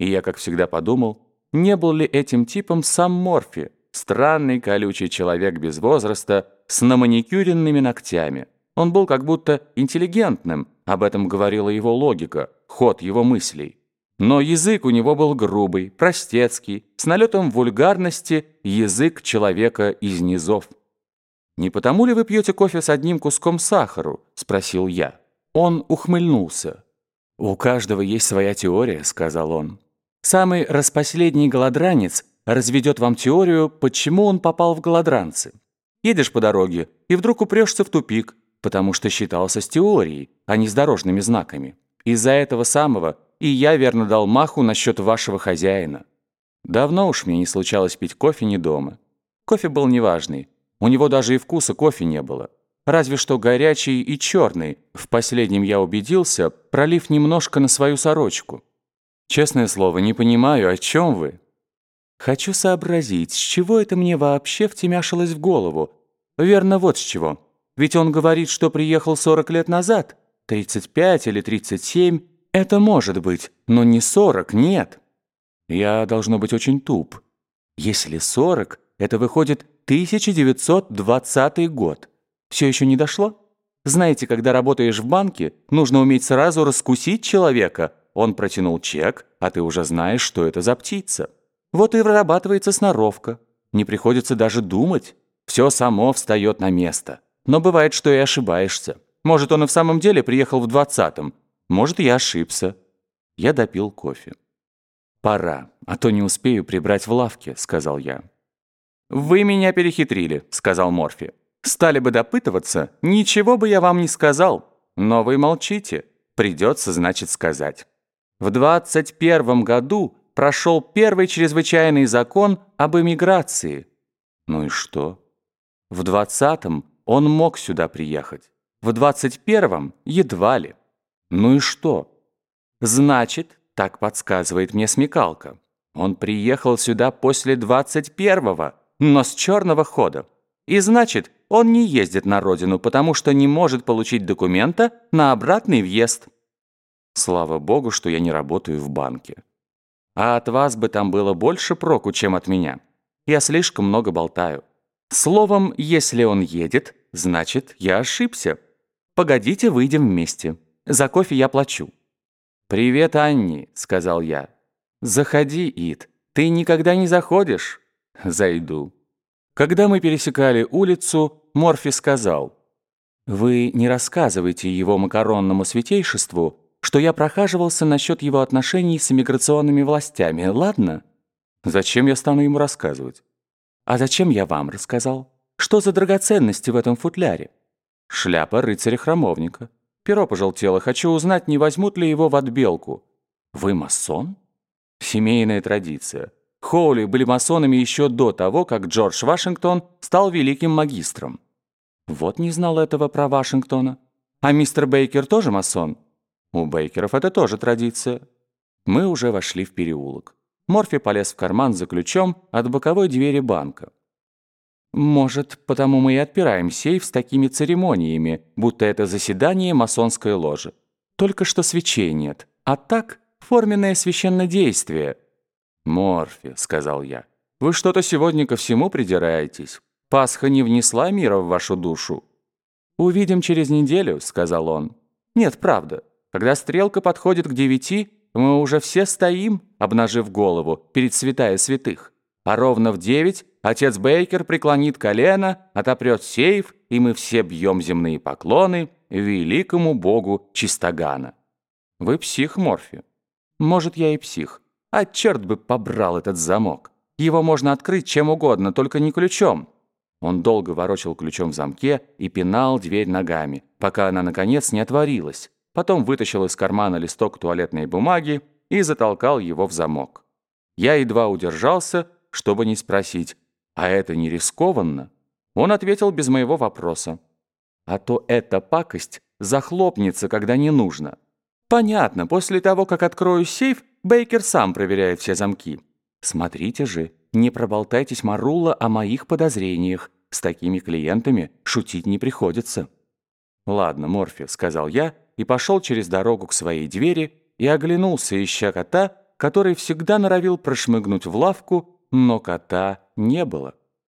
И я, как всегда, подумал, не был ли этим типом сам Морфи, странный колючий человек без возраста, с наманикюренными ногтями. Он был как будто интеллигентным, об этом говорила его логика, ход его мыслей. Но язык у него был грубый, простецкий, с налетом вульгарности язык человека из низов. «Не потому ли вы пьете кофе с одним куском сахару?» – спросил я. Он ухмыльнулся. «У каждого есть своя теория», – сказал он. «Самый распоследний голодранец разведет вам теорию, почему он попал в голодранцы. Едешь по дороге и вдруг упрешься в тупик, потому что считался с теорией, а не с дорожными знаками. Из-за этого самого и я верно дал маху насчет вашего хозяина. Давно уж мне не случалось пить кофе не дома. Кофе был неважный, у него даже и вкуса кофе не было. Разве что горячий и черный, в последнем я убедился, пролив немножко на свою сорочку. Честное слово, не понимаю, о чем вы. Хочу сообразить, с чего это мне вообще втемяшилось в голову. Верно, вот с чего. Ведь он говорит, что приехал 40 лет назад, 35 или 37. Это может быть, но не 40, нет. Я должно быть очень туп. Если 40, это выходит 1920 год. Все еще не дошло? Знаете, когда работаешь в банке, нужно уметь сразу раскусить человека. Он протянул чек, а ты уже знаешь, что это за птица. Вот и вырабатывается сноровка. Не приходится даже думать. Все само встает на место. Но бывает, что и ошибаешься. Может, он и в самом деле приехал в двадцатом. Может, я ошибся. Я допил кофе. «Пора, а то не успею прибрать в лавке», — сказал я. «Вы меня перехитрили», — сказал Морфи. «Стали бы допытываться, ничего бы я вам не сказал. Но вы молчите. Придется, значит, сказать. В двадцать первом году прошел первый чрезвычайный закон об эмиграции. Ну и что? В двадцатом он мог сюда приехать. В двадцать первом едва ли. Ну и что? Значит, так подсказывает мне смекалка. Он приехал сюда после двадцать первого, но с черного хода. И значит, он не ездит на родину, потому что не может получить документа на обратный въезд. Слава богу, что я не работаю в банке. А от вас бы там было больше проку, чем от меня. Я слишком много болтаю. Словом, если он едет, значит, я ошибся. Погодите, выйдем вместе. За кофе я плачу». «Привет, Анни», — сказал я. «Заходи, Ит. Ты никогда не заходишь?» «Зайду». Когда мы пересекали улицу, Морфи сказал. «Вы не рассказывайте его макаронному святейшеству, что я прохаживался насчет его отношений с иммиграционными властями, ладно?» «Зачем я стану ему рассказывать?» «А зачем я вам рассказал? Что за драгоценности в этом футляре?» «Шляпа рыцаря-храмовника. Перо пожелтело. Хочу узнать, не возьмут ли его в отбелку». «Вы масон?» «Семейная традиция. Хоули были масонами еще до того, как Джордж Вашингтон стал великим магистром». «Вот не знал этого про Вашингтона. А мистер Бейкер тоже масон?» «У Бейкеров это тоже традиция». Мы уже вошли в переулок. Морфи полез в карман за ключом от боковой двери банка. «Может, потому мы и отпираем сейф с такими церемониями, будто это заседание масонской ложи. Только что свечей нет, а так форменное священнодействие». «Морфи», — сказал я, — «вы что-то сегодня ко всему придираетесь. Пасха не внесла мира в вашу душу». «Увидим через неделю», — сказал он. «Нет, правда. Когда стрелка подходит к девяти, мы уже все стоим, обнажив голову, перед святая святых. А ровно в девять отец Бейкер преклонит колено, отопрет сейф, и мы все бьем земные поклоны великому богу Чистогана. Вы псих, Морфи? Может, я и псих. А черт бы побрал этот замок. Его можно открыть чем угодно, только не ключом. Он долго ворочал ключом в замке и пинал дверь ногами, пока она, наконец, не отворилась потом вытащил из кармана листок туалетной бумаги и затолкал его в замок. Я едва удержался, чтобы не спросить, а это не рискованно? Он ответил без моего вопроса. А то эта пакость захлопнется, когда не нужно. Понятно, после того, как открою сейф, Бейкер сам проверяет все замки. Смотрите же, не проболтайтесь, Марула, о моих подозрениях. С такими клиентами шутить не приходится. «Ладно, Морфи», — сказал я, и пошел через дорогу к своей двери и оглянулся, ища кота, который всегда норовил прошмыгнуть в лавку, но кота не было.